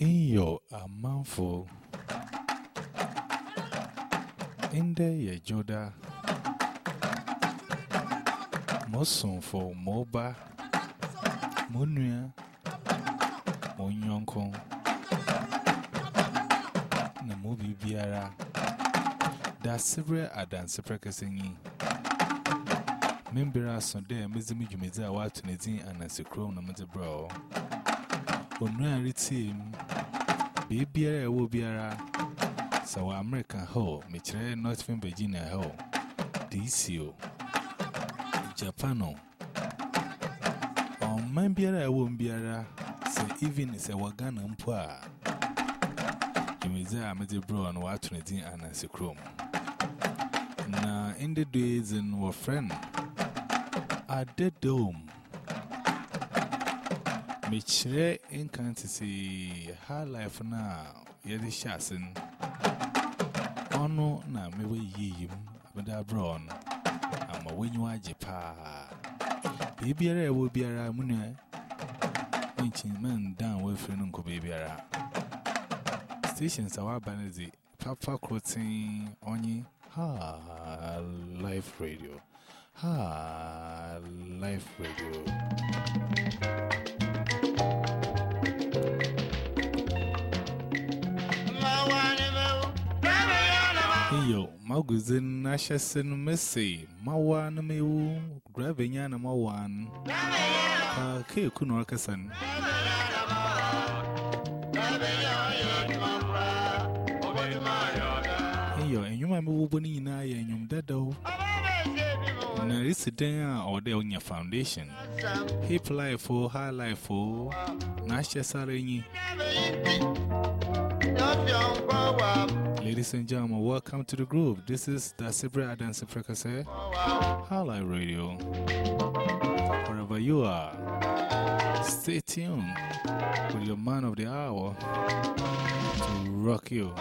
in your amanfo inde ye joda mosonfo moba. Monua monyonko na mobi biara. Da sibre adansepre kesenyi membere aso dɛ mezi me dwumadzi a wɔato ne din anasekuro na medze brɛ ɔ onua retie mu Bibiara ewo biara Sawa American Ho Michire Northern Virginia Ho DCO Japano Ọman biara ewo biara Se even se wagana mpo a Jumezi a mze bro na watu nezin anasekro Na in the days in our friend at the dome. Michire in see her life now, yet shassin. Ono na mewe yim, abada brown. I'm a win you are jepa. Baby, I will be a mune. Winching man down with uncle baby. Stations are banity, Papa quoting on ye. Ha, life radio. Ha, life radio. Iyo, maguzin na shasin mese, mawa na mewu, grabenya na mawan. Ka ke kuno kasan. Iyo, enyuma mewu boni na ye enyum dadao. Na resident a ode foundation. Hip life for high life for na shasarenyi. Ladies and gentlemen, welcome to the group. This is the Sibra Adansi Prekase, Highlight Radio. Wherever you are, stay tuned with your man of the hour to rock you.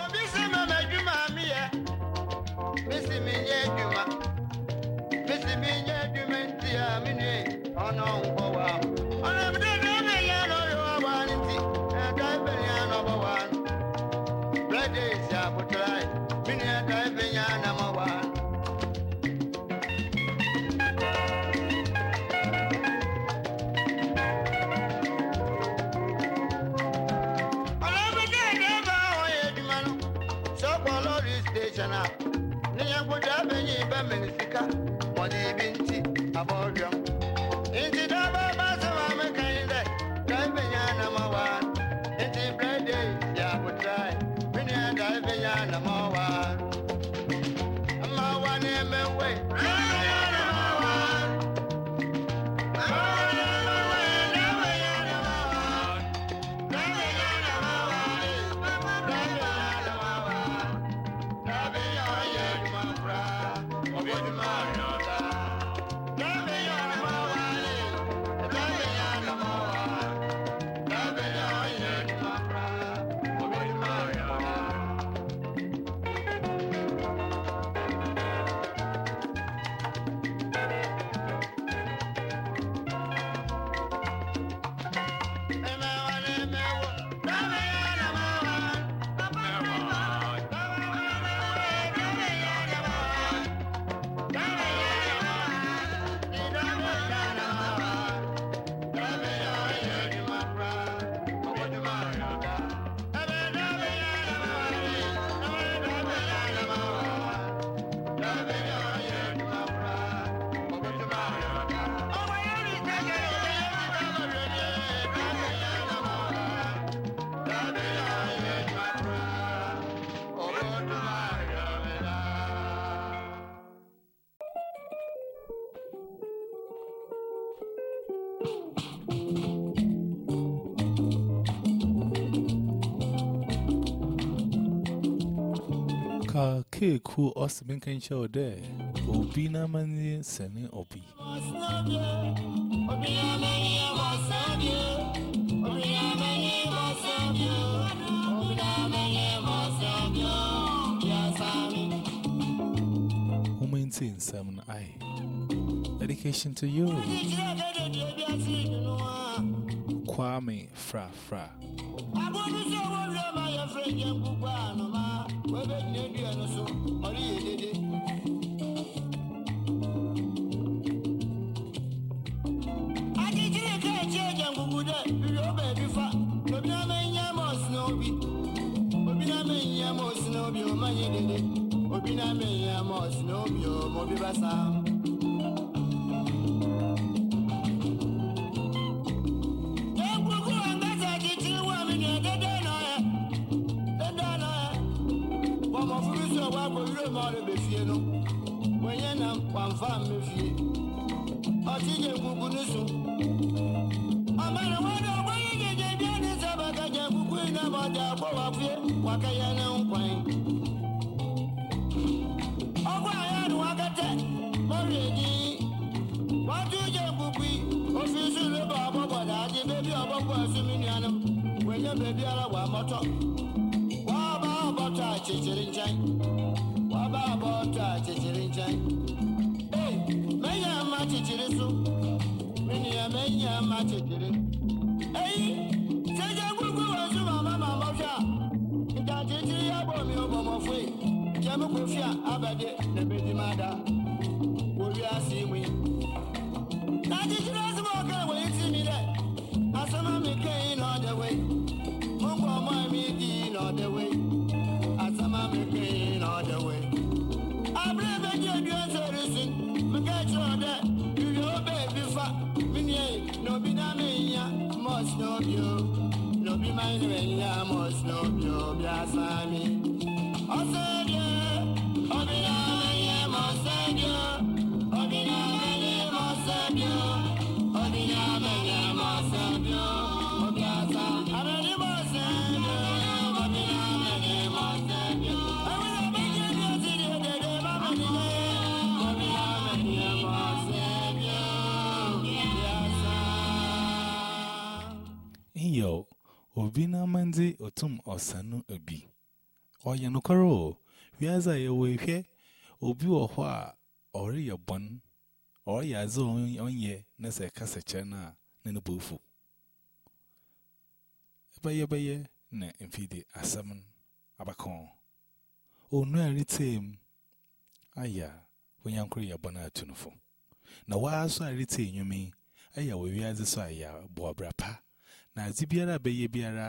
Ke ku osmin kan show there. Obi na mani sene obi. Woman in seven I. Dedication to you. Kwame Fra Fra. Obina bebi ọgbọgbọ ẹsùn mi ní àná bebi ara wà mọ́tọ́ wàá bá bọ́tọ̀ àchìchìrì nkyẹn wàá bá bọ́tọ̀ ee mẹ́yà má chìchìrì so mi ní yà mẹ́yà má eyi jẹjẹ gbogbo ẹsùn màmá màmá fíà ìdá chìchìrì yà bọ̀ mi ò bọ̀ mọ̀ fún yìí jẹ́mi kò fíà. Obi na manzi otum osanu obi. Oya nukaro, wiaza ya wehwe, obi wo a ori ya bon, ori ya zo onye na se kasa chana na no bofu. Baye baye na mfidi asaman abakon. Onu aritem aya wanyankuri ya bona atunufo. Na waaso arite nyumi aya we wiaza so aya bo brapa. Na adze biara bɛyɛ biara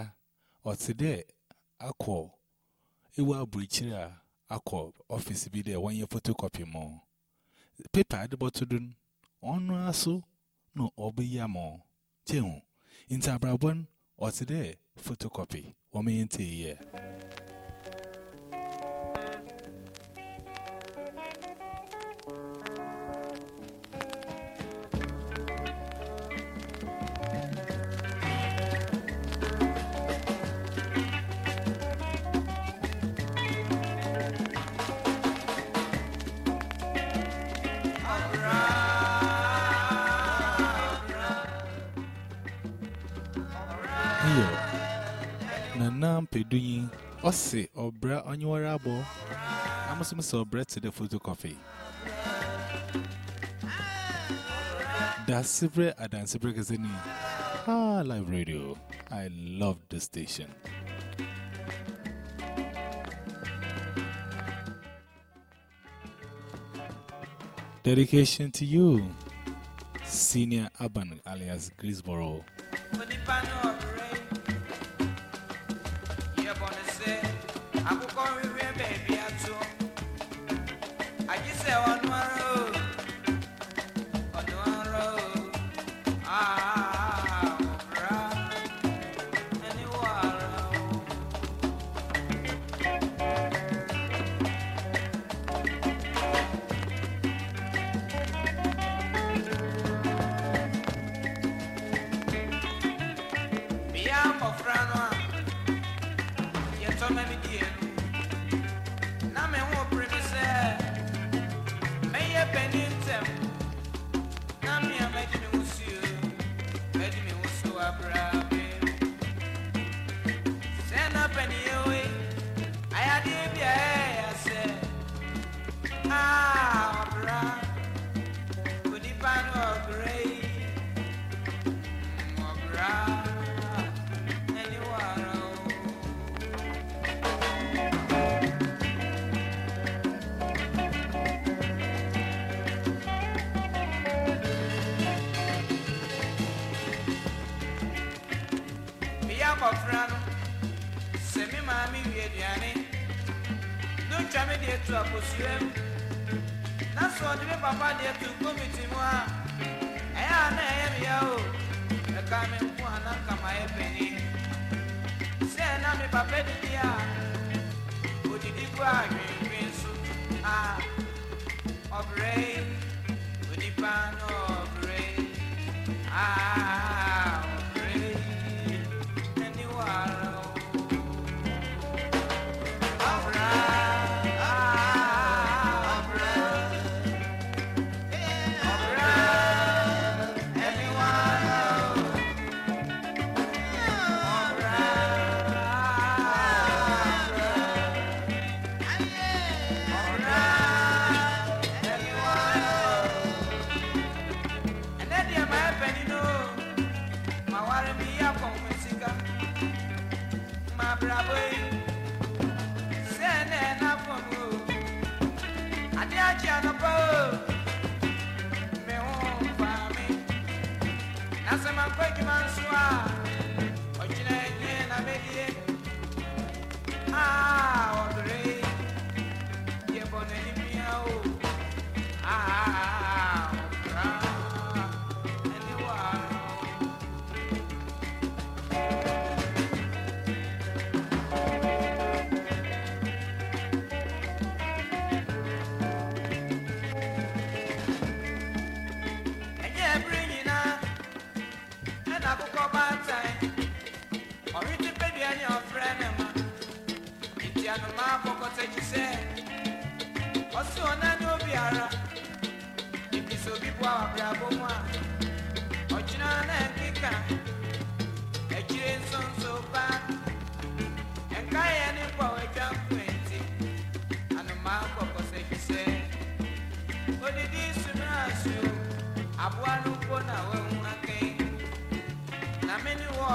ɔte dɛ akɔ ewu aburikyiri a akɔ ɔfisi bi dɛ wɔnyɛ photocopy mo paper ade bɔto do no ɔno aso na ɔbɛyi ama kyɛn ho. Nti abrabɔ no ɔte dɛ photocopy. Wɔmɛyɛ nte yɛ Iyo, na na mpedunyi, ɔse ɔbra onye wara abɔ, amusom sɛ ɔbra te the photocopy. Da sibre adansibre kazeni. Ah, live radio. I love the station. Dedication to you, Senior Urban alias Greensboro. Many abɔfra no. Sɛ me maame wie aduane ne ntwa me deɛ tu akosua mu. Na sɛ ɔde me papa deɛ tu komiti mu a ɛyɛ a na ɛyɛ me ya o ɛka me nko a nka ma yɛ panin sɛ na me papa didi a odidi gu ahwehwe so a ɔbrɛ onipa no ɔbrɛ a ɔbrɛ ɔse ɔna ne obiara ebi sɛ obi boa wabrabɔ mu a. Ɔgyina na ɛnkeka akyire nsonso ba ɛnka yɛ ne bɔ atwa nkwenti anoma abɔkɔtɛkyi sɛ odidi sumira so aboa no mpo na wahu akɛn na me ne wɔ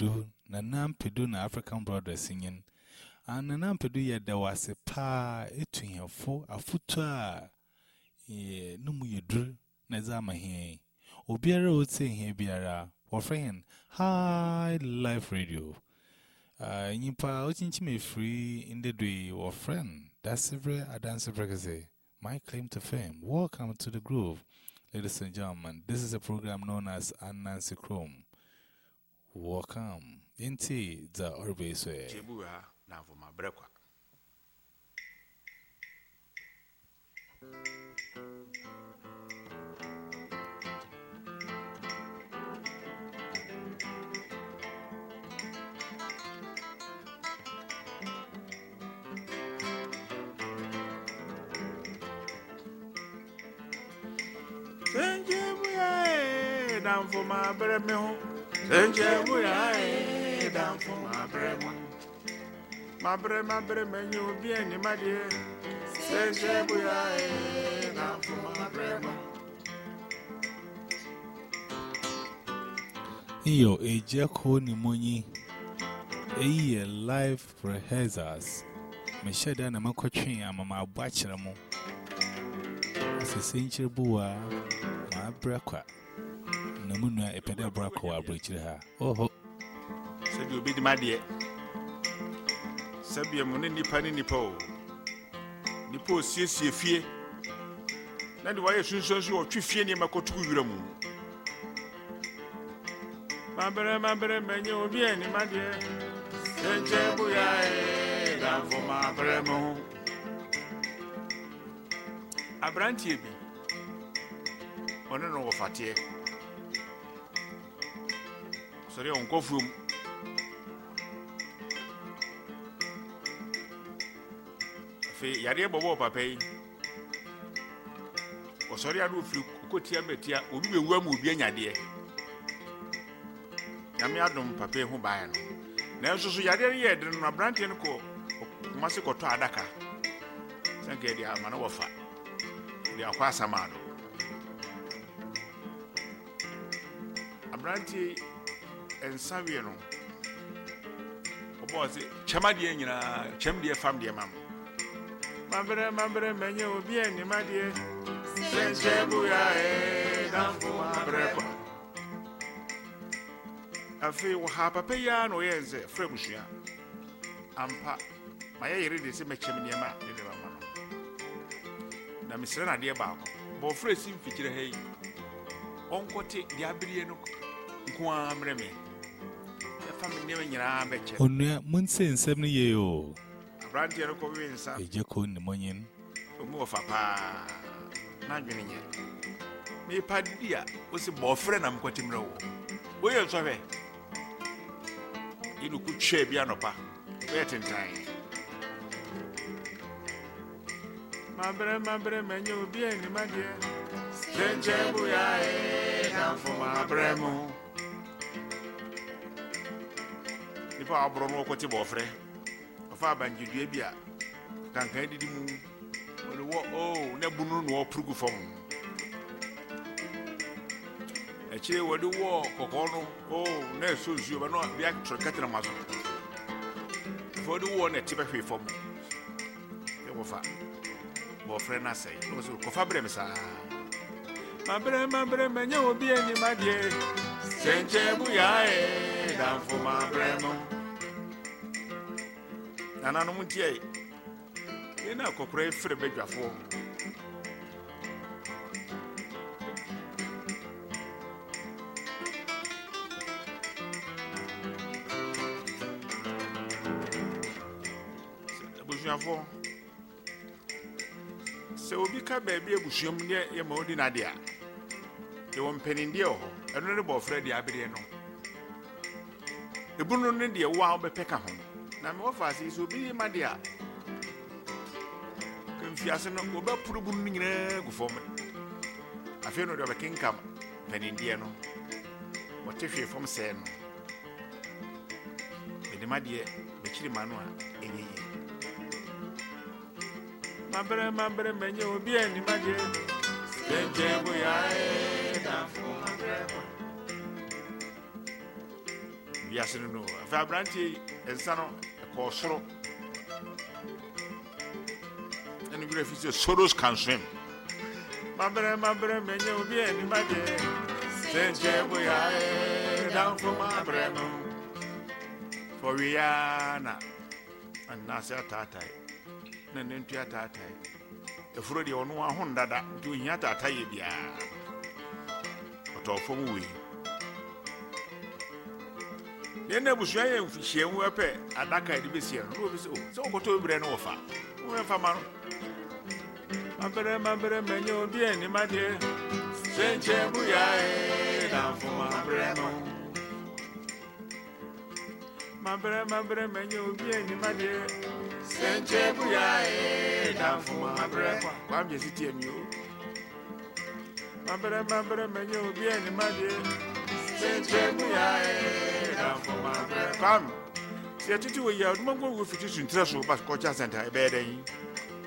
Ura Ampedu, Nana Ampadu na African Brothers singing. And Nana Ampadu yet there was a pa, etu here for a footer. Ye, no mu yedru, Nazama he. Obiara would say here, Biara, or friend, High Life Radio. Uh, Nipa, Ochinchi me free in the day, or friend. That's every a dancer say. My claim to fame. Welcome to the groove. Ladies and gentlemen, this is a program known as Anansi Chrome. Welcome. Inti the Orbiswe. Jebu ha na avoma brekwa. Jebu ya e na avoma bre me ho. Jebu ya e na avoma bre mo. Mabre mabre menyu bien ni madie. Jebu ya e na avoma bre mo. Iyo ejeko ni monyi. Eye live rehearsals. Meshada na makwatrin ama mabachira mo. Asese nchire. Ma Abrakwa. Namuna a peda bracco, I breach her. Oh, sɛdeɛ obɛdi ma adeɛ sɛbea mu ne nnipa ne nnipa o nnipa osiesie fie na de wayɛ sunsuan so ɔtwe fie nneɛma kɔtoko wura mu. Mabrɛ mabrɛ manyɛ obi a anim adeɛ sɛnkyɛ boyae damfo mabrɛ mo ho aberanteɛ bi ɔne no wɔfateɛ sɔre a ɔnkɔfuom afei yareɛ bɔbɔɔ papa yi. Ɔsɔre ade ofiri kotia bɛtia obi bɛwu ama obi anyadeɛ nyame adom papa yi ho baeɛ no. Nanso so yareɛ no yɛ dene no aberanteɛ no kɔ koma se kɔtɔ adaka. Sɛ nka yɛde ama no wɔfa. De akɔ asama do aberanteɛ wie no. Ɔbɔɔ se kyɛmadeɛ nyinaa kyɛm deɛ fam deɛ ma m mabrɛ mabrɛ manyɛ obi anim adeɛ sɛ nkyɛ buyae damfo mabrɛ kwa afei wɔha papa yi ara na ɔyɛɛ sɛ frɛ abusua. Ampa mayɛ yere de sɛ mɛkyɛm nneɛma a ne de bama no na mesrɛ no adeɛ baako. Bɔɔfrɛ si mfikyirɛ ha yi. Ɔnkɔte deɛ abereɛ no nko ara mmerɛ me. Onua, Munse and Seven Ye, oh, aberanteɛ no kɔwe nsa. A Jacko in the morning. ɔmu wɔfa paa na adwene nyɛ mepa di a wosi bɔɔfrɛ na mekɔte mmerɛ wo. Woyɛ nsɔhwɛ yi no kotwaa bi anɔpa woyɛ tentan mabrɛ mabrɛ manyɛ obi anim adeɛ sɛ nkyɛ boyae damfo mabrɛ mo nipa a waborɔ no wɔkɔte bɔɔfrɛ. Ɔfa abangyedua bi a kankan didi mu. Wɔde wɔ o na bunu no wɔporo gu fam. Akyire wɔde wɔ kɔkɔɔ no o na ɛsɔ nsuo bɛ na bi atwerɛ kɛtɛrɛ ma so. Afei wɔde wɔ na ɛte bɛhwee fam. Ɛ wɔfa bɔɔfrɛ no asɛe. Na wɔsɛ kɔfa berɛ me saa. Mabrɛ mabrɛ manyɛ obi anim adeɛ sɛ nkyɛ boyae damfo mabrɛ mo nananom ntiɛ yɛn na akɔkora yi frɛ badwafoɔ abusuafoɔ sɛ obi ka baabi abusuam ne yɛma wodi nade a yɛwɔ mpanindeɛ wɔ hɔ. Ɛno ne bɔɔfrɛ deɛ abereɛ no. Ebunu no deɛ wo a wobɛpɛ ka ho na mewɔ fa ase yi sɛ obi ma deɛ a mfiase no wɔbɛporo bunu no nyinaa gu fam. Afei no deɛ ɔbɛkenkam mpanindeɛ no. Wɔte hwee fam sɛɛ no. Mede ma deɛ bɛkyiri ma no a ɛnyɛ yie. Mabrɛ mabrɛ manyɛ obi anim adeɛ sɛnkyɛ boyae damfo mabrɛ ma wiase no no afei aberanteɛ yi nsa no ɛkɔɔ soro ɛne werɛ fi sɛ soros can swim. Mabrɛ mabrɛ manyɛ obi anim adeɛ sɛnkyɛ boyae damfo mabrɛ no fɔwia na anase ataatae na ne ntua ataatae ɛfuro deɛ ɔno aho ndada nti ohia ataataeɛ biara ɔtɔɔ fam wei deɛ na abusua yɛ mfihyia mu ɛpɛ. Adaka yɛde bɛsia no na wɔbi sɛ "Oh, sɛ wokɔtɔ berɛ no wɔfa womɛmfa ma no. Mabrɛ mabrɛ manyɛ obi anim adeɛ. Sɛ nkyɛ boyae damfo mabrɛ no. Mabrɛ mabrɛ manyɛ obi anim adeɛ. Sɛ nkyɛ boyae damfo mabrɛ kwa kwamgye si tie mi o. Mabrɛ mabrɛ manyɛ obi anim adeɛ. Sɛ nkyɛ boyae damfo mabrɛ kwam sɛ yɛtete wɔ yi a ɔdoma nkɔ wɔ fiti suntirɛ so ba kɔkya sɛnta ɛbɛyɛ dɛn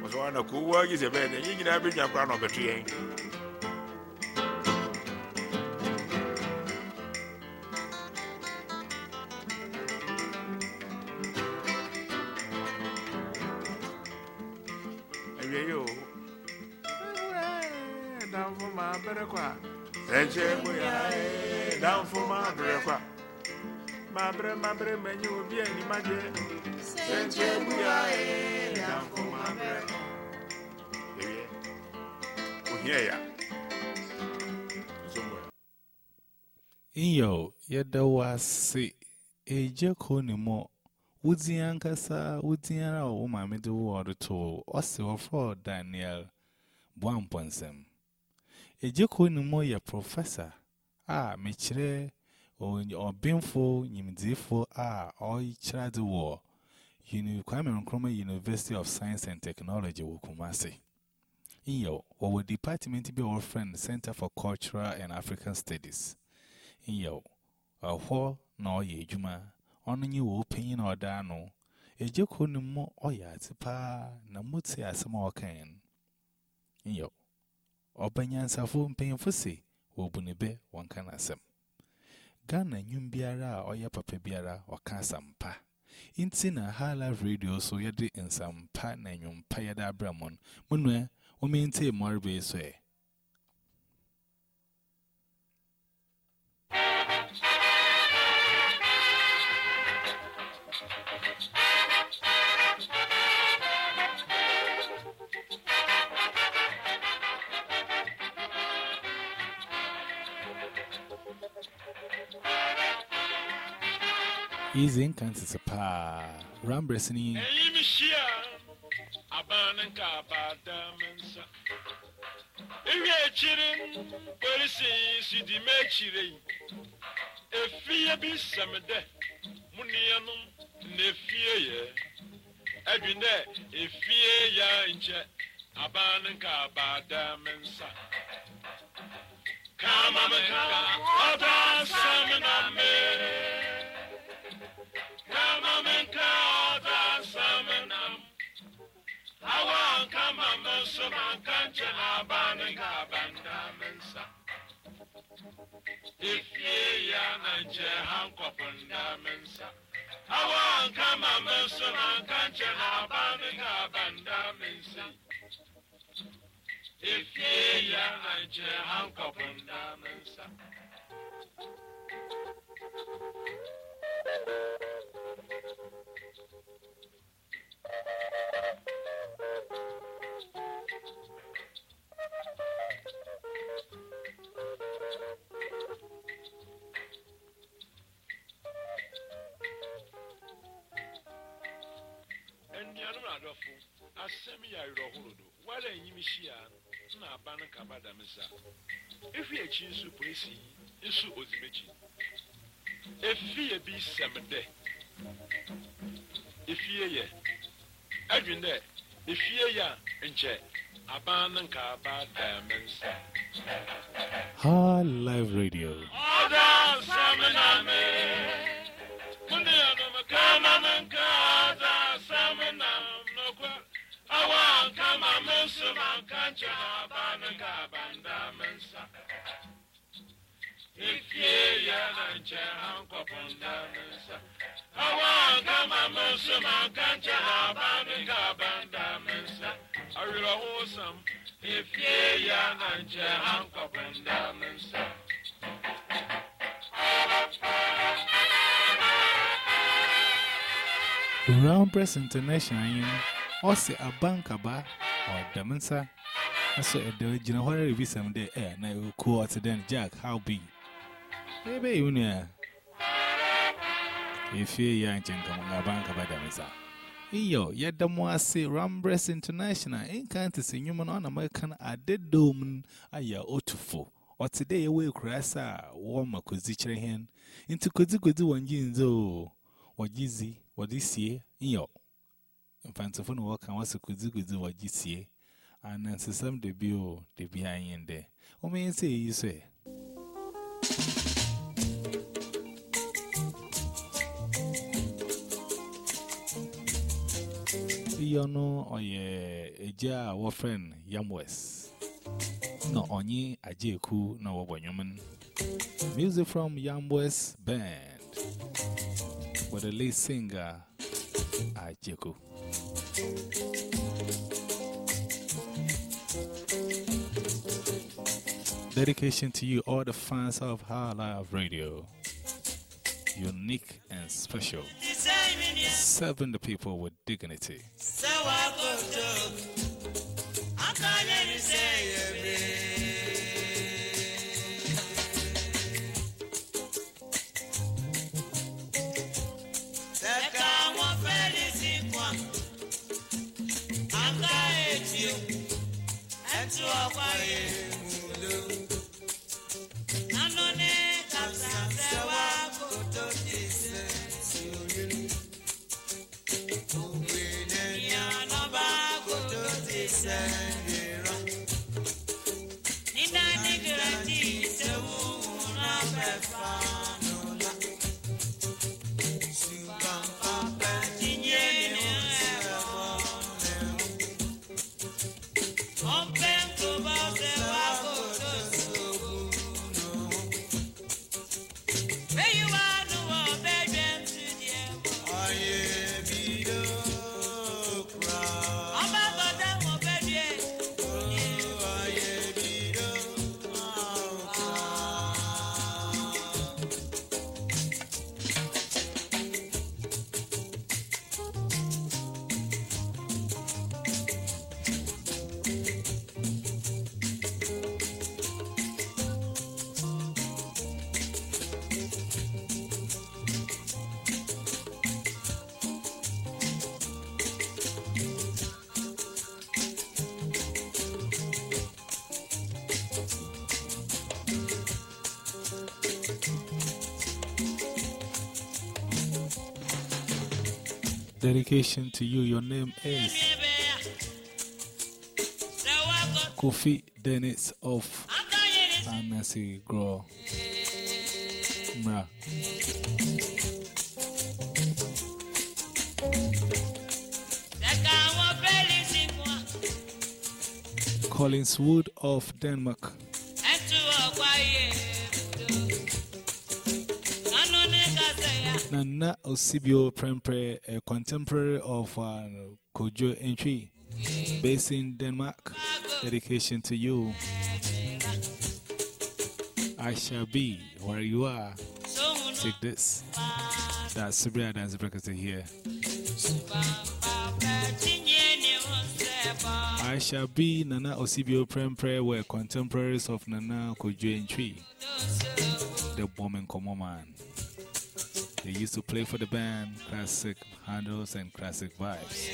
wɔsɛ wana kowu agi sɛ ɛbɛyɛ dɛn yɛ nyinaa bɛnya kora na ɔbɛto yɛn awiei o damfo My bre, my bre, menu will be any magic. Senche muya, down for my breakfast. Here, ya. Somewhere. Iyo, yada wasi, eje koni mo, uzi yankasa, uzi yara o mamidu wadu to, osi wafro Daniel, Bwamponsem. Eje koni mo ya professor, a mechire, o binfo, nyimdifo, a o ichiradi wo, Uni Kwame Nkrumah University of Science and Technology, Wukumasi. Iyo, our department be our friend Center for Cultural and African Studies. Iyo, a ho na oye juma, onu nyi wo penyin na oda no. Eje ko ni mo oya atipa na muti asema okan. Iyo, obanyansafo mpenyimfo se wo bunibe wonka na asem. Ghana nyum biara a oya papa biara waka asampa. Inti na hala radio so yede nsampa na nyumpa yada abramon. Munwe Womente Marbe say. Easy in Kansas, pa. Rambresini. Abananka abadamansa. Ewie ekyiri, polisi si di mekyiri. Efie bi sɛmdɛ, mu nuanom na efie yɛ. Ɛdwi dɛ efie yɛ nkyɛ, abananka abadamansa. Kama meka, ɔda asɛm na mee. Kama menso mankanche na abane ka banda mensa. Ifie ya na nche hankopunda mensa. Awa kama menso mankanche na abane ka banda mensa. Ifie ya na nche hankopunda mensa. Ẹnuanom adọfo, asẹm yɛ awerɛhoro do. Wara enyim hyia na aba no kaba dam nsa. Efi akyi nso polisi nso odzim akyi. Efie bi sɛm dɛ. Efie yɛ. Adwin dɛ efie yɛ a nkyɛ aban no nka aba dam nsa. Ha Live Radio. Ọda asɛm na me. Mune anam kama me nka nso ma nka nkyɛ aba no nka abanda me nka abanda me nsa. International ose abankaba or Damansa. I saw the original horror day, eh? and I will call out to them, Jack, how be? Hey, baby, you know. If you're young, come on, bank about more I say, Rambres International, eh, in country, sing human on American, I did doom, I ah, ya otufu. Or today, away crassa, warm a cozichre hen, into cozigozi one jeans, oh, or jizzy, or this year, yo. Kozi kozi wanji nzo wajizi wadisie iyo mfansifo no waka wasa kozi kozi wajisie ana nsesam de bio de bia yende o me say yi so e iyo no oye eja a wo friend yamwes. No onye ajeku na wo bonyomen music from yamwes band. With the lead singer ajeku Dedication to you, all the fans of High Live Radio. Unique and special. Serving the people with dignity. Dedication to you. Your name is Kofi Dennis of Anasi Grow. Collins Wood of Denmark. Nana Osibio Prempre, a contemporary of uh, Kojo Entry, based in Denmark. Dedication to you. I shall be where you are. Take this. That's Sabria Dance Breakers here. I shall be Nana Osibio Prempre, were contemporaries of Nana Kojo Entry, the bombing common man. They used to play for the band, classic handles and classic vibes.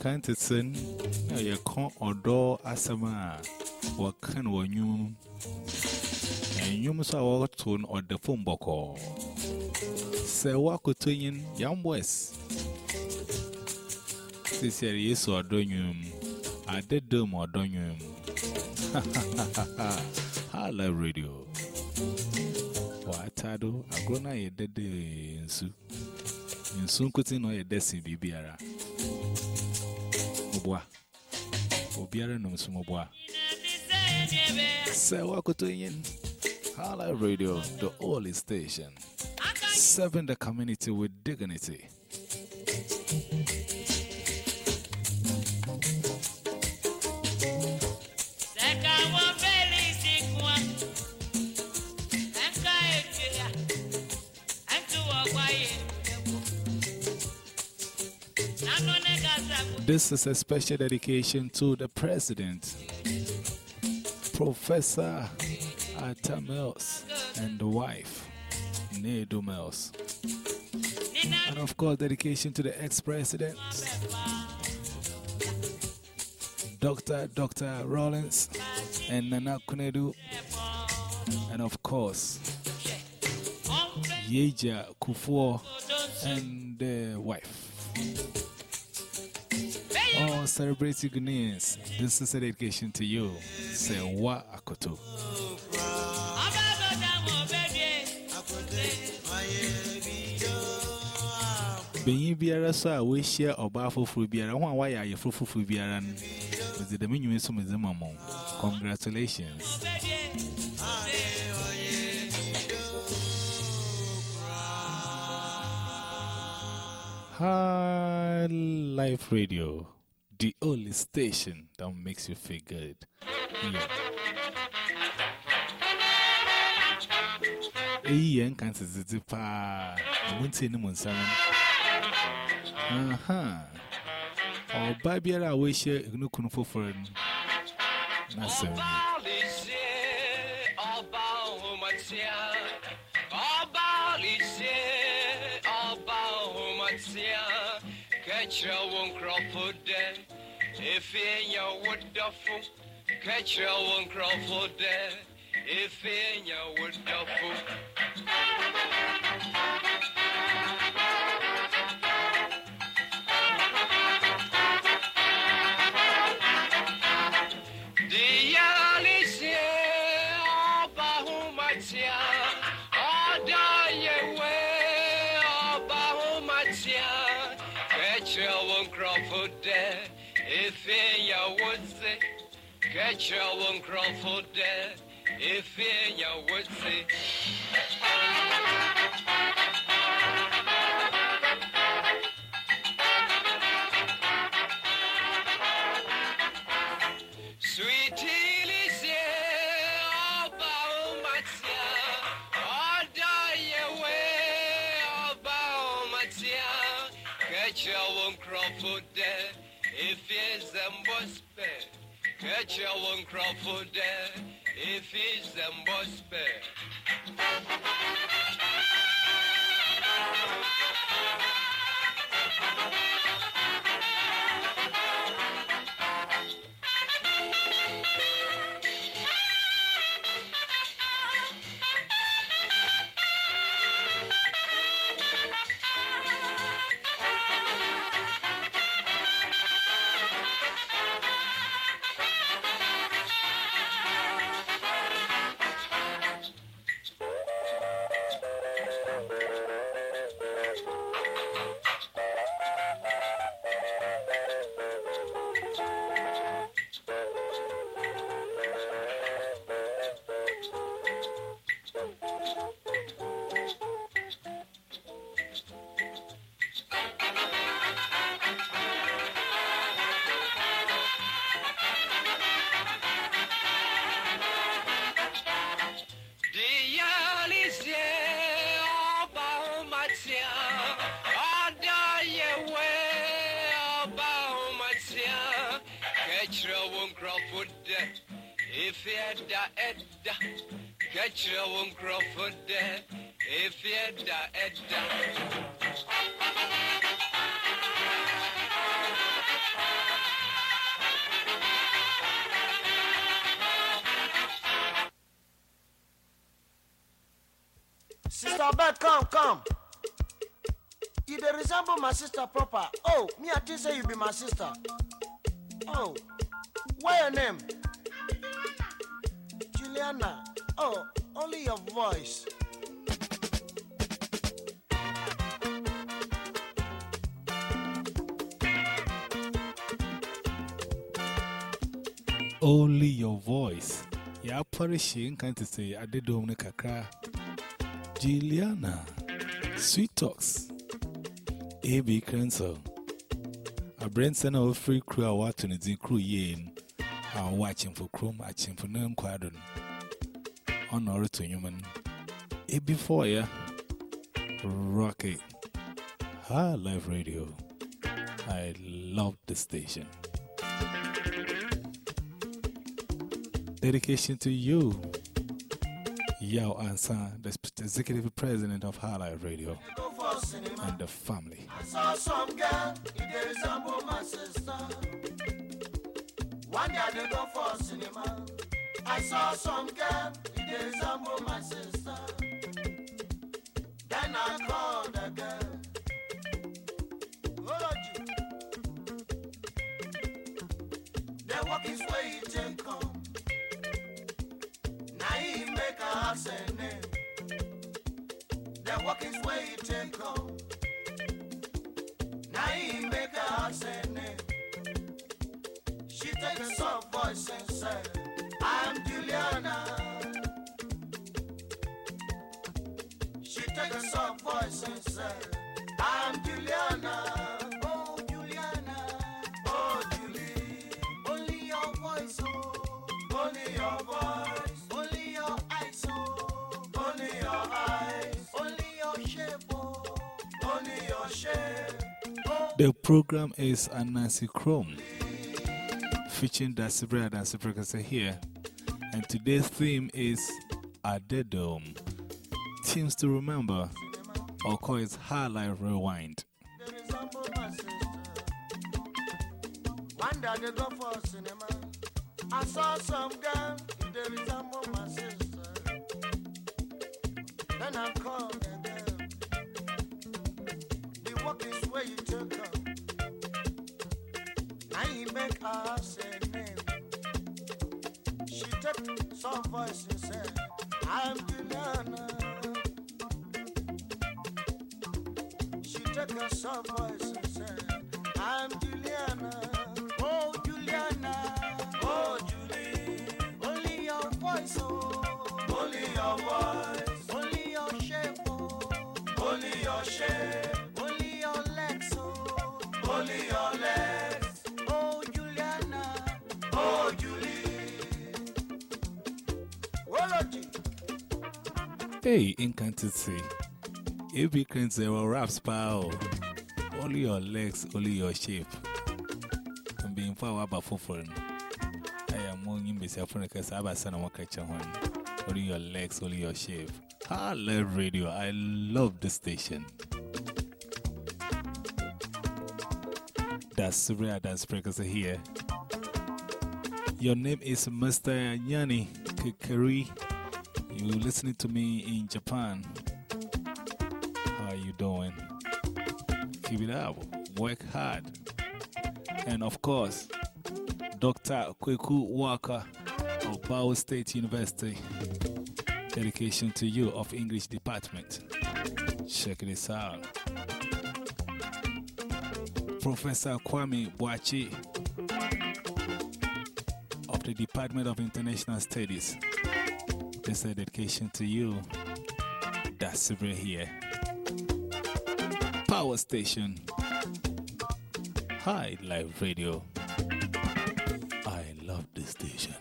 In Canterson, you can't odor asama or can one you. And you must have our tone or the phone boko. Say, what could to you, young boys? This year is or don't you? I did do more don't you? Ha ha ha ha. Hala radio. What I do, I grown a dead in Sue. In soon cutting or a destiny bibiara. Mubwa. Obiara no could you? Hala radio, the only station. Serving the community with dignity. This is a special dedication to the President, Professor Atta Mills, and the wife, Naadu Mills. And of course, dedication to the ex president, Dr. Dr. Rawlings, and Nana Konadu. And of course, Yeja Kufuor and the wife. All celebrating Ghanaians, this is a dedication to you. Say, Wa Akoto. Benyi biara so a we share oba foforo biara ho a wa ya ye foforo biara no. Is the menu so me mamo. Congratulations. High Life Radio, the only station that makes you feel good. Yeah. Eyi yẹn kan tètè paa, mo ń tẹ ní mo nsá Ọba biara a wọ́ahyia ìgnukunu foforọ no, na sẹ́m If in your wood duffel, catch your one crop for dead. If in your wood duffel. If in your woods, catch your catch your one Crawford there, if it's a bospe. Eh. Crawford, if you had Edda, catch your one Crawford, if you had Edda. Sister Beth, come, come. You dey resemble my sister proper. Oh, me I think say you be my sister. Oh, what your name? Juliana. Oh, only your voice. Only your voice. Ya parishing can't say, I did home kakra. Juliana, Sweet Talks, A.B. Crentsil, a Branson of free crew watching it in crew yin. Ah, I'm watching for Chrome, I'm watching for Nam Quadron. Honor to human. A.B. Foyer, Rocket, High Life Radio. I love the station. Dedication to you. Yao Ansan, the executive president of High Life Radio and the family. One day I go for cinema. I saw some girl, it dey resemble my sister. Then I called the girl. Oh, Oloju. The work is where take come. Now he make a house and name. The work is where you take come. Now he make a house. Voice and said, I'm Juliana. She takes a soft voice and said, I'm Juliana. Juliana. Julie. Only your voice. Only your voice. Only your eyes. Only your eyes. Only your shape. Only your shape. The program is Anansi Chrome, featuring Dasibra Dasibra here. And today's theme is Adedom. Teams to remember, or call it Rewind. Go for cinema. I saw some girl, they resemble my sister. Then I called the work is where you took her. He make her say name. She took some voice and said, I'm Juliana. She took a voice and said, I'm Juliana. Oh, Juliana. Oh, Julie. Only your voice, oh. Only your voice. Hey, Incantity. If you can say, well, raps power. Only your legs, only your shape. And being far about for I am more in Africa because I've seen a catch one. Only your legs, only your shape. I love radio. I love the station. That's Surya Dance Breakers here. Your name is Mr. Nyani Kikari. You listening to me in Japan. How are you doing? Keep it up. Work hard. And of course, Dr. Kweku Walker of Bow State University. Dedication to you of English Department. Check this out. Professor Kwame Boachi of the Department of International Studies. Is dedication to you. That's right here. Power Station. Hi, Live Radio. I love this station.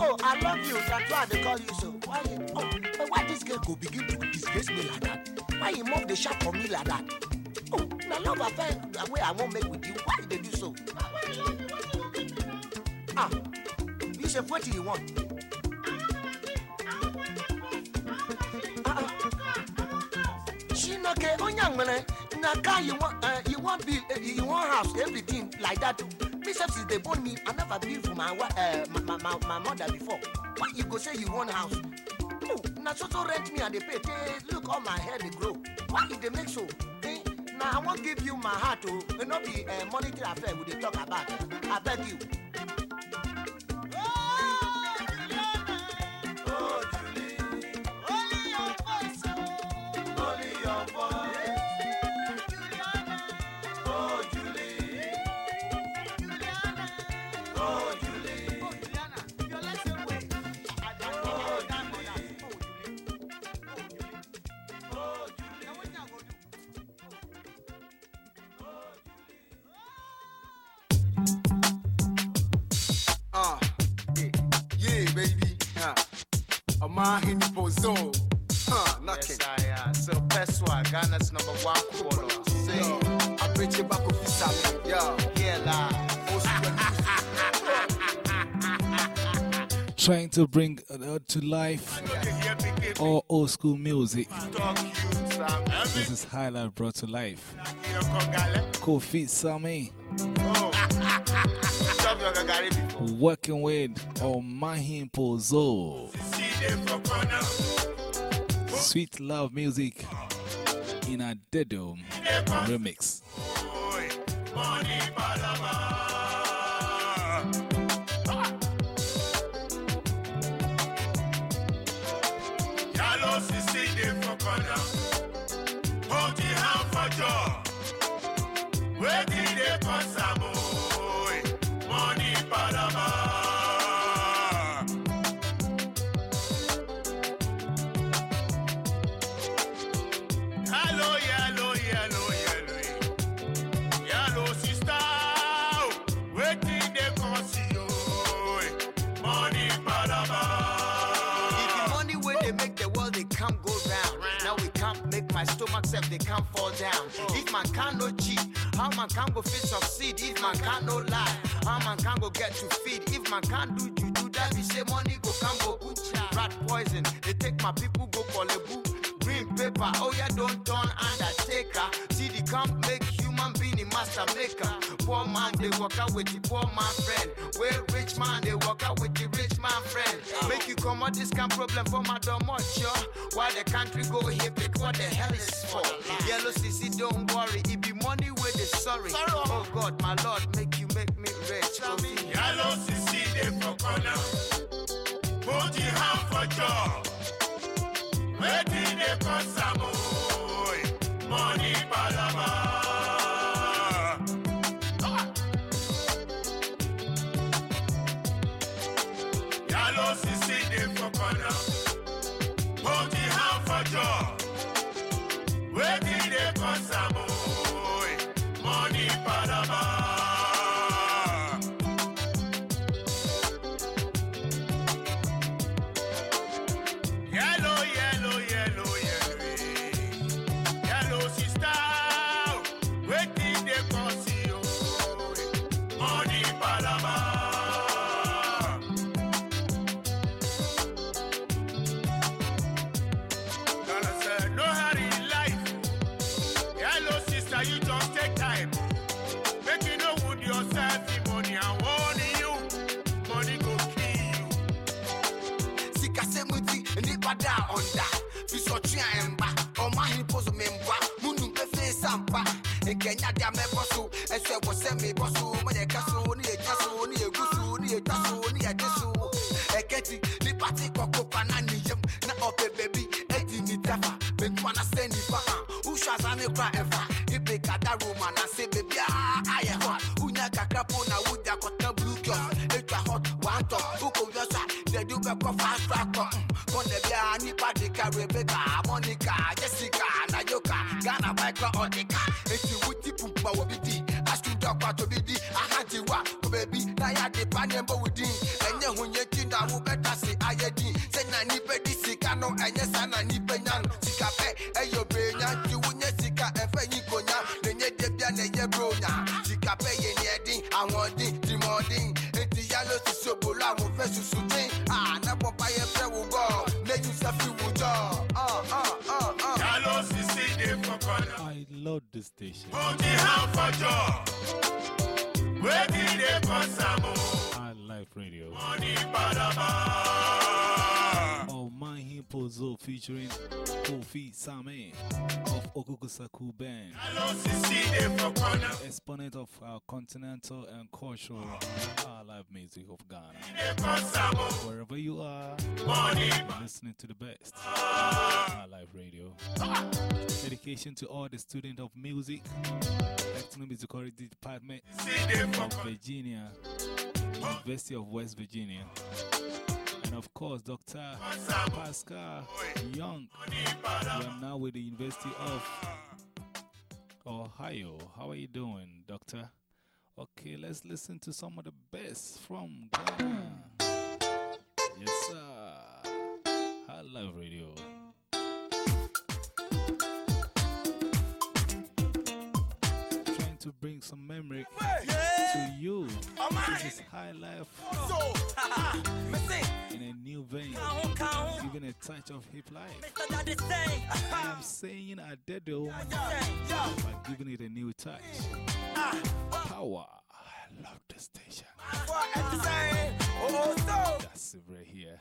Oh, I love you. That's why they call you so. Why? You, oh, but why this girl go begin to disgrace me like that? Why you move the sharp for me like that? Na love affair the way I wan make with you. Why you dey do so? Ah, Bishop, what do you want? Ah. Shinoke Onyangmene, na car you want, uh, you want build, uh, you want house, everything like that. Bishop since they born me, I never build for my, uh, my, my, my, mother before. Why you go say you want house? Oh, na so so rent me and they pay. Hey, look all my hair they grow. Why you they make so? Eh? Now I won't give you my heart to, uh, not be uh, monetary affair we they talk about. I beg you. Trying to bring uh, to life all old school music. This is Highlight brought to life. Kofi Sammy working with Omahin Pozo. Sweet Love Music in a Dedo remix. Fokona. Hold your hand for joy. Waiting de konsamo. They can't fall down. If man can't no cheat, how man can go fit succeed? If man can't no lie, how man can go get to feed? If man can't do you do that, we say money go can go good. Rat poison, they take my people go for the boo. Green paper, oh yeah, don't turn undertaker. See the camp make human being a master maker. Poor man, they walk out with the poor man friend. Where rich man, they walk out with the rich man friend. Make you come out this kind of problem for my domocho. Why the country go hypocrite? What the hell is for? Yellow CC, don't worry. It be money with the sorry. Oh God, my Lord, make you make me rich. Oh, me. Yellow sisi de fokona. Hold your hand for joy. Waiting they konsamo. Oh, money Palama. Featuring Kofi Sammy of Okukuseku Band, Yellow sisi de fokona. exponent of our continental and cultural our live music of Ghana. Wherever you are, you're listening to the best. Our Live Radio. Dedication to all the students of music, Ethnomusicology Department of. Virginia, University of West Virginia. Of course, Dr. Pascal Young. You are now with the University of Ohio. How are you doing, Doctor? Okay, let's listen to some of the best from Ghana. Yes, sir. I love radio. To bring some memory to you. This is high life. In a new vein, giving a touch of hip life. I am saying I did it. By giving it a new touch. Power. I love the station. That's it right here.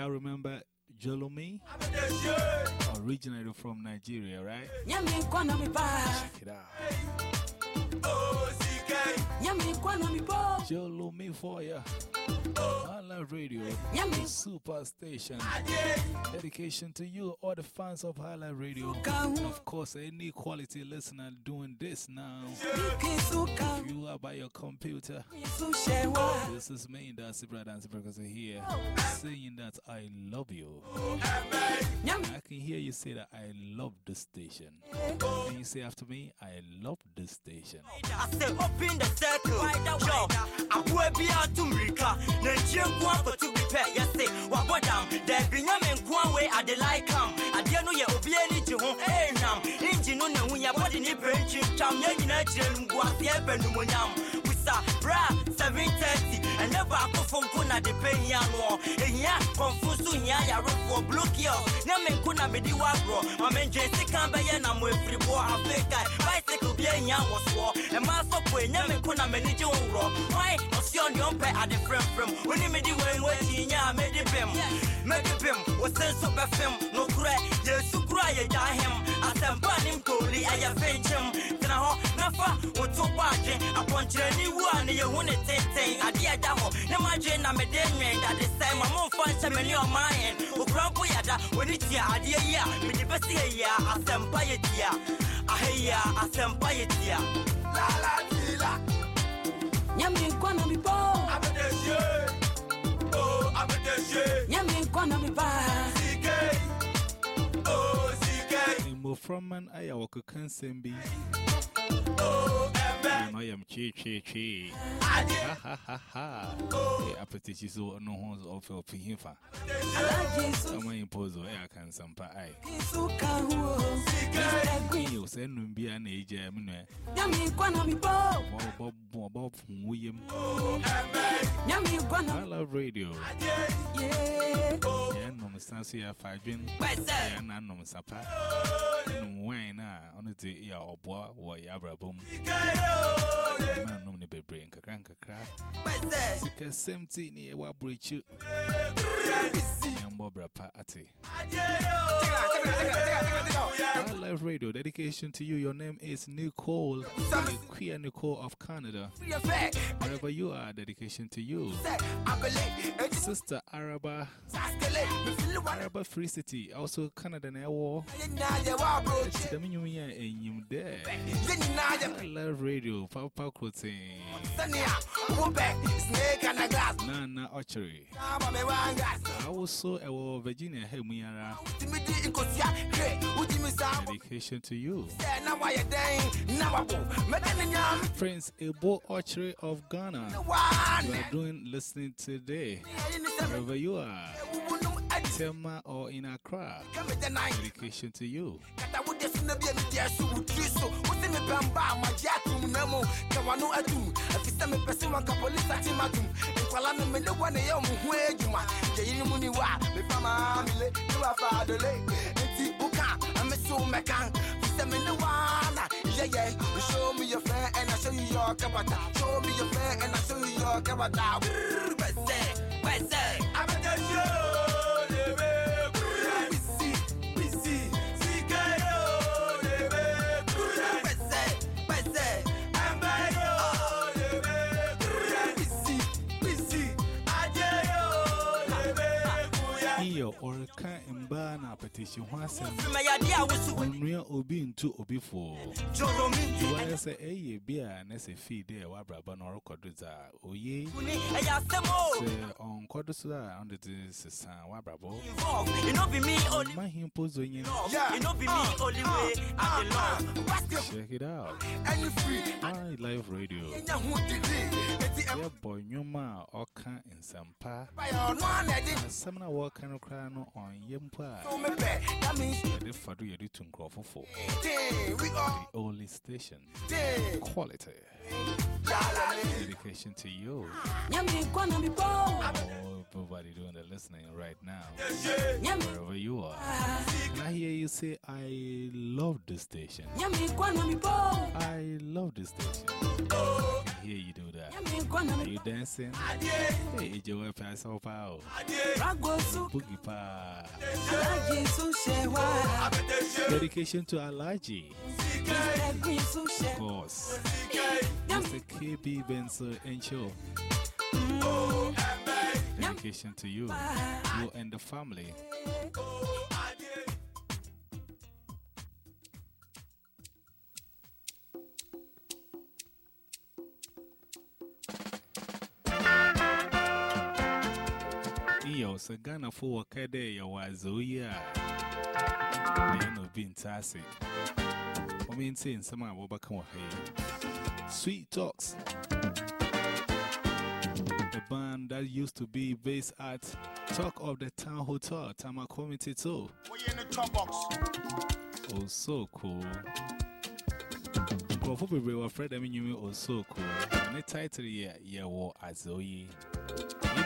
Y'all remember Joromi? Originally from Nigeria, right? Nyami kwana mi ba. Check it out. Oh, Nyami kwana mi bo. Joromi for ya. Highlight Radio, Yummy. super station. Dedication to you, all the fans of Highlight Radio. Hu. Of course, any quality listener doing this now. If you are by your computer, this is me, Dancy Brother Dancy Because here saying that I love you. I can hear you say that I love the station. Can you say after me, I love the station? I say open the circle. Yo, I will be out to Mrika. Nigeria go for to be pet. Yes, say, what what down. There be no man go away at the like come. I dare no ya obi any to home. Hey, nam. Engine no na when ya body ni branch. Cham ya ni na jen go at the eben no nyam. We sa bra 730 and never go from kuna de pay ya no. Eh ya confuse ya ya road for blue kill. Na wa bro. Ma men je se be ya na mo boy Africa. Bicycle be ya was war. And my so po nya men kuna me ni je wuro. Why? Osi on your pay at the frame frame. When me di when we chi nya me di bim. Me di bim. We sen so be film. No kure. Yesu kura ye ja him. Asempa nim toli aya fenchim. Tena ho nafa wo to baje. Aponchire ni wu ani ye hu ne tenten. Ade ada ho. Ne ma je na me de nwen da de sai ma mo fa nche me ni o ma hen. Okura po yada. Woni tia ade yi a. Me di besi ye ya. Asempa ye tia. Aheya asempa ye tia. La la di la. Nyami kwana mi bo. Nyami kwana mi ba. Moframan aya wakakan sembi. I am chi chi chi. Ha ha ha ha. The appetite so no horns of your pinfa. Someone impose eh, or air can sampa eye. Kisuka hu. Mr. You send Numbia and age, I mean, Nyami kwana mi bo. Bob Bob Bob William. Nyami kwana I love radio. Yeah. No mistake here, five bin. Yeah, no mistake. Wine, on the ear or boy, or yabra boom. Because you. Love radio. Dedication to you. Your name is Nicole, queer Nicole of Canada. Wherever you are, dedication to you. Sister Araba, Araba Free City, also Canada na war. Ya radio. Papa glass. Nana Archery. I a Virginia. Dedication to you. Prince Ebo Archery of Ghana. You are doing listening today. Wherever you are, Wo no adi. Selma or in Accra. Dedication to you. Kata wo de suna bia mi dia so wutri so. Wo se me bamba ma dia tum na mo. Ka wa no adum. Afisa me pese wa ka police ati matum. Nkwala no me ne wa ne ye mo ho adwuma. Je yiri mu ni wa. Me fa ma mi le. Ni wa fa do le. Enti buka. Ame so me kan. Fisa me ne wa na. Yeah yeah. Show me your friend and I show you your. Show me your friend and I show you your kabata. Where's that? Where's that? In your Orca and Bana petition, once my idea was to on real Obi into Obi for. Joromi. You want to say, beer and as a feed there, Wabra Banor Coduza, oh ye. I asked them all Say on Codusa under this San Wabrabo. You know, be me only. My him pose on you. You know, be me only way at the law. Check it out. And you free. I live radio. Enya hu degree. Eti Yeah, boy, no ma, Oka and Sampa. empire no anedi. Work and crown on oh, Yempa. So me pay. That means The Fadu Yadutun Crawford the only station. Quality. Dedication to you. Nyami kwana mi bo. Oh, everybody doing the listening right now. Wherever you are. And I hear you say, I love this station. Nyami kwana mi bo. I love this station. Oh. Hear you do that. Nyame nkwa na Are you dancing? Hey, Joe, pass off out. Boogie pa. alaji so she wa Dedication to Alaji. Mr. Green so she Of course. Mr. KB Benson and Show. Dedication to you, you and the family. So Ghana for Kade, ya wazoya. I know being tassy. I mean, saying some of what here. Sweet Talks. The band that used to be based at Talk of the Town Hotel, Tama Community too. We in the top box. Oh, so cool. Crofo Bibre were Fred Eminem, oh, so cool. The title, yeah, yeah, war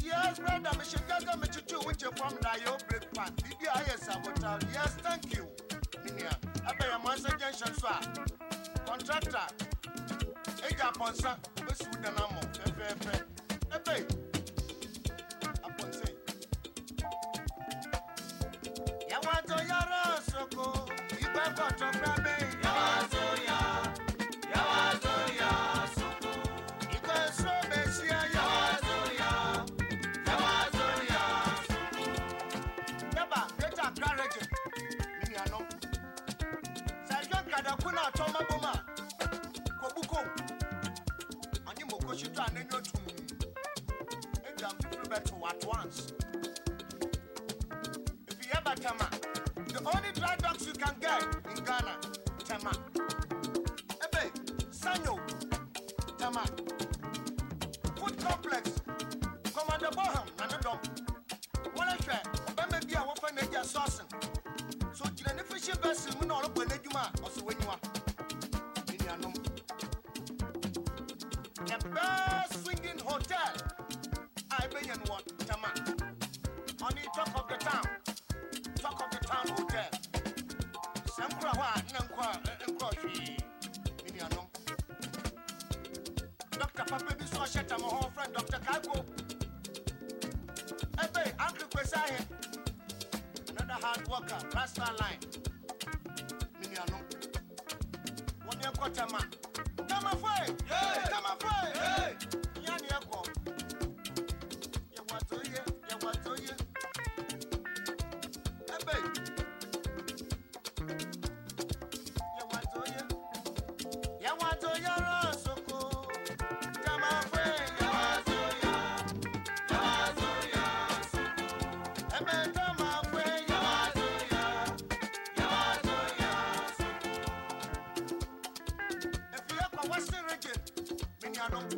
Yes, brother, me get them to chew which from the breakfast. Did you hear sabotage? Yes, thank you. Minia, I pay a monster junction, sir. Contractor. Eja Ponsa, Miss Udanamo, Fefe, Epe. Yawato Yara Soko, Ibabato Grabe, Yawazo Ya, Ejam fifuru beto at once. If you ever Tema, the only dry dogs you can get in Ghana, Tema. Ebe, Sanyo, Tema. Food complex, Commander Boham, Nanadom. What I share, Obama be a woman Nadia Sawson. So, or Suwenua. Minianum. Best swinging hotel. I been in one, Tema. On the talk of the town. Talk of the town hotel. Sankura wa nankwa nkwa shi. Minianum. Dr. Papa Biso Sheta, my whole friend, Dr. Kaiko. Ebe, Uncle Kwesahe. Another hard worker, Rasta line. Minyano, so you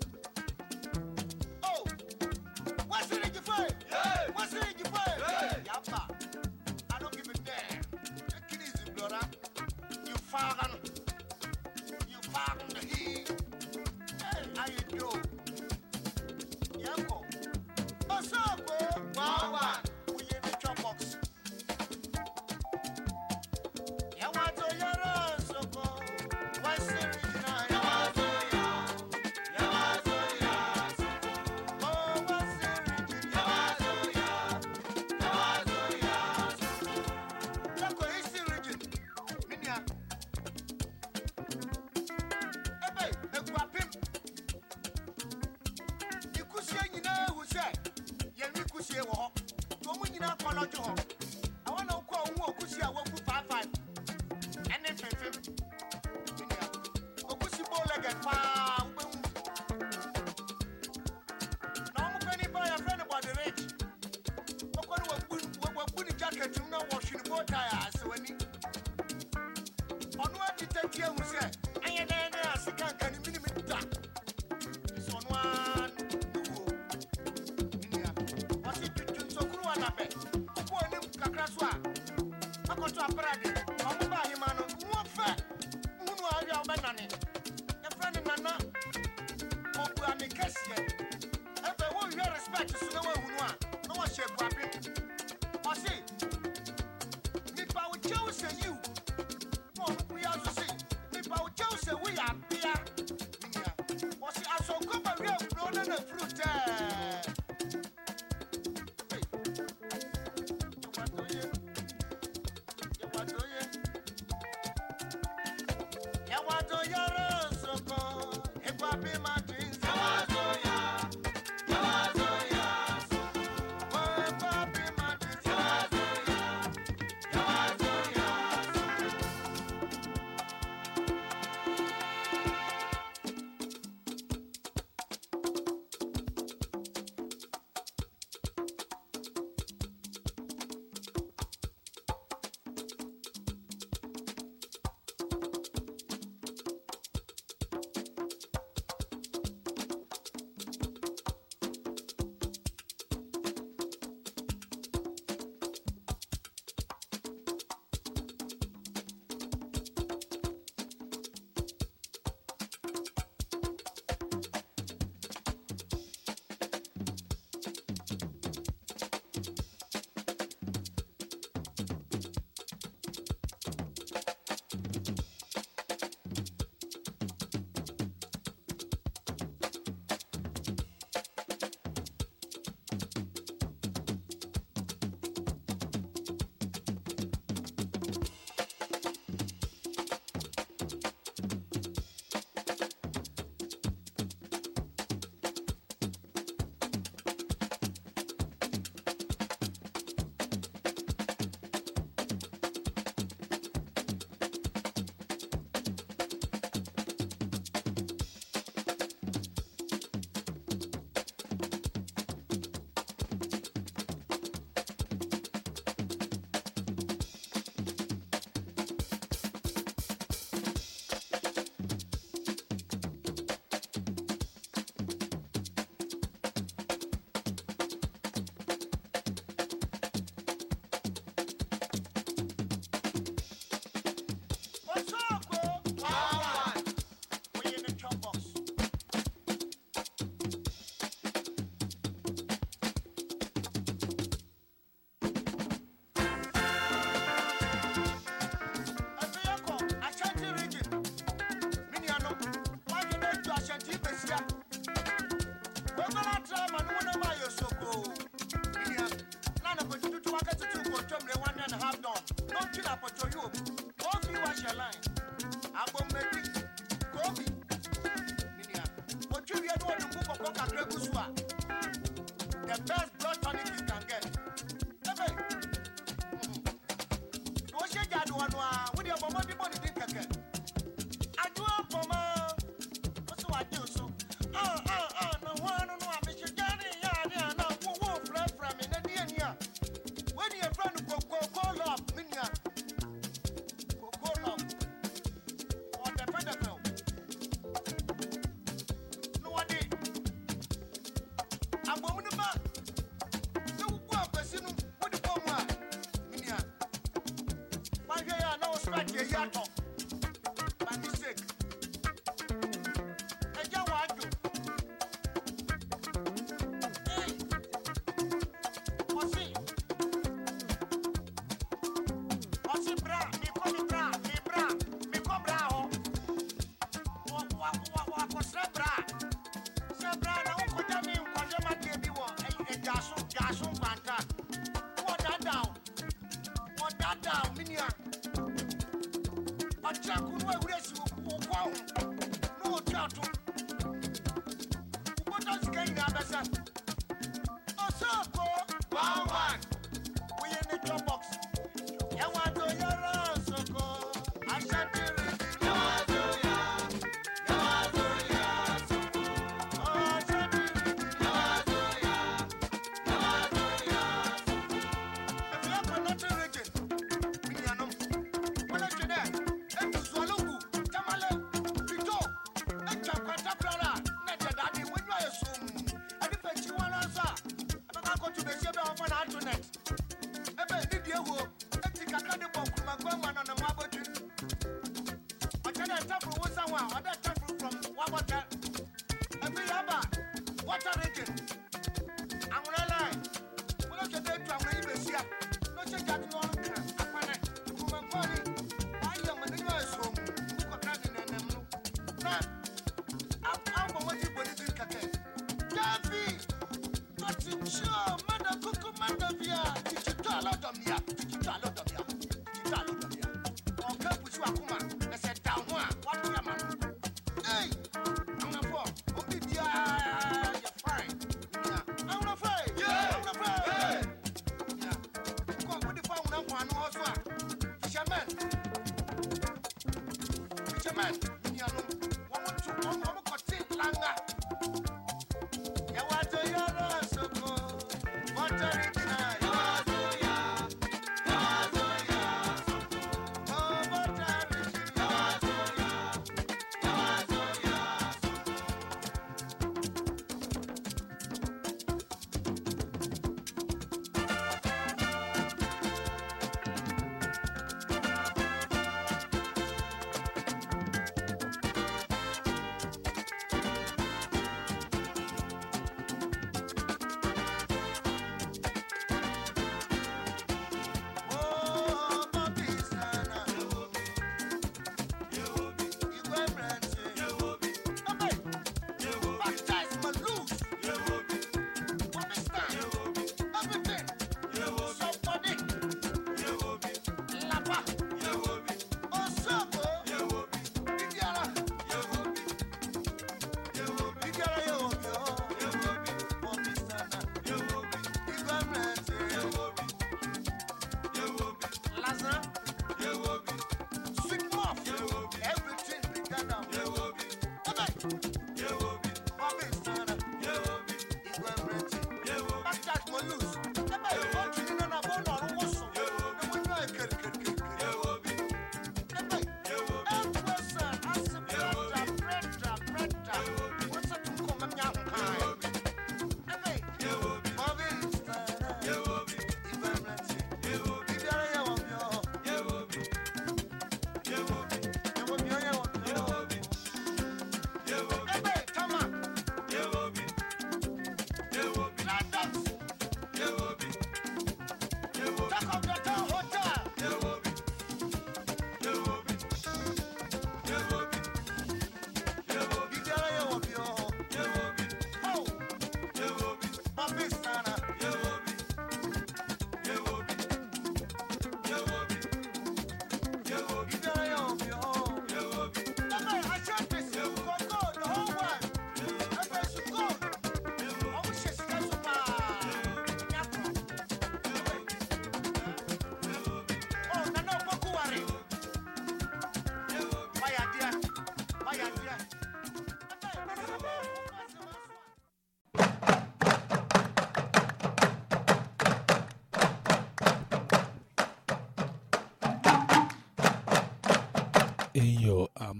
No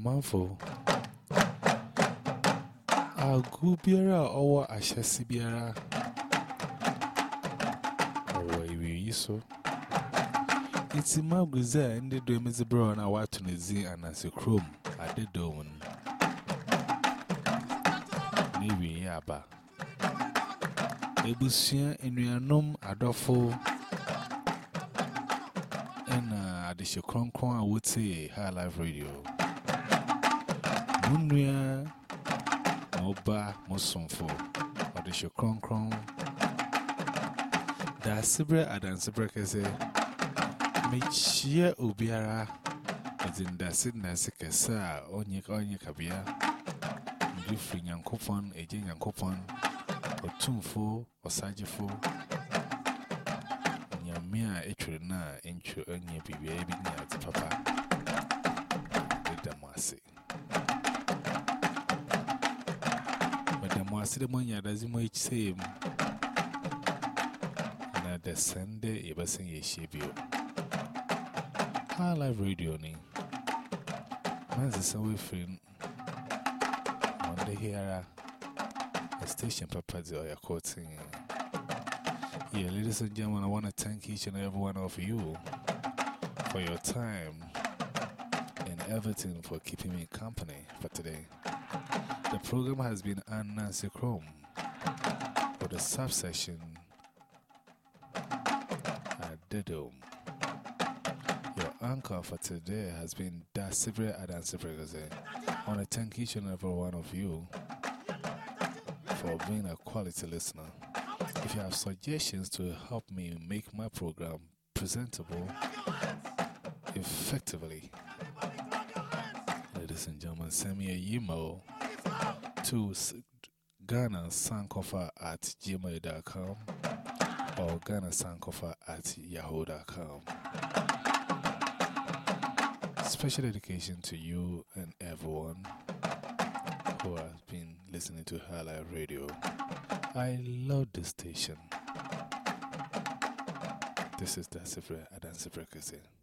manfo agu biara ọwọ ahyẹsi biara ọwọ ewieyi so iti maguzi a ndị dị emezi brọ na watu n'ezi anasị krom adịdọwụ n'ewieyi aba ebusua nnuanom adọfo ɛna adehye kronkron a wotie ha live radio. Munia, Moba, Mosonfo, or the Shokron Kron. Da Sibre Adan Sibre Kese, Michia Ubiara, as in Da Sidna Sikasa, Onyek Onyek Abia, Mdufri Nyankopon, Eje Nyankopon, Otumfo, Osajifo, Nyamia Etrina, Enchu Onye Bibi Ebi Nyati Papa. amaseremoni arazimo same na da sande ibasin yeshe biyo ha live radio ne manzi sanwe firin wanda hiyara a station papa zai oya kotun Yeah, ladies and gentlemen, I want to thank each and every one of you for your time and everything for keeping me company for today. The program has been Ann Nancy Chrome for the subsession at Diddle. Your anchor for today has been Dasibre Adansibregaze. I want to thank each and every one of you for being a quality listener. If you have suggestions to help me make my program presentable effectively, ladies and gentlemen, send me a email to Ghana Sankofa at gmail.com or Ghana Sankofa at yahoo.com. Special dedication to you and everyone who has been listening to Highlight Radio. I love this station. This is Dasifre Adansifre you.